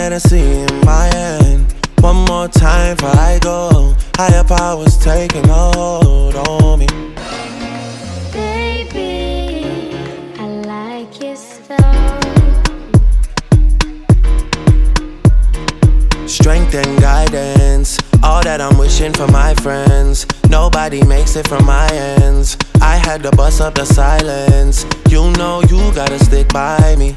Hennessy in my hand. One more time before I go. Higher powers taking a hold on me. Baby, I like so. Strength and guidance, all that I'm wishing for my friends. Nobody makes it from my ends. I had to bust up the silence. You know you gotta stick by me.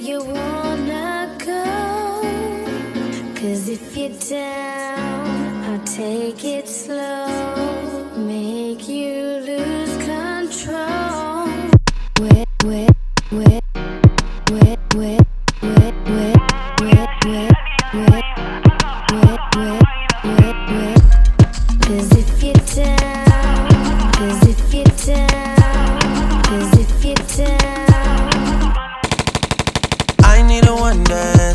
You wanna go? Cause if you're down, I'll take it slow, make you lose control. Where, where, where, where, where, where, where, where, where, where, where, where, where, where. Cause if you're down, cause if you're down, cause if you're down,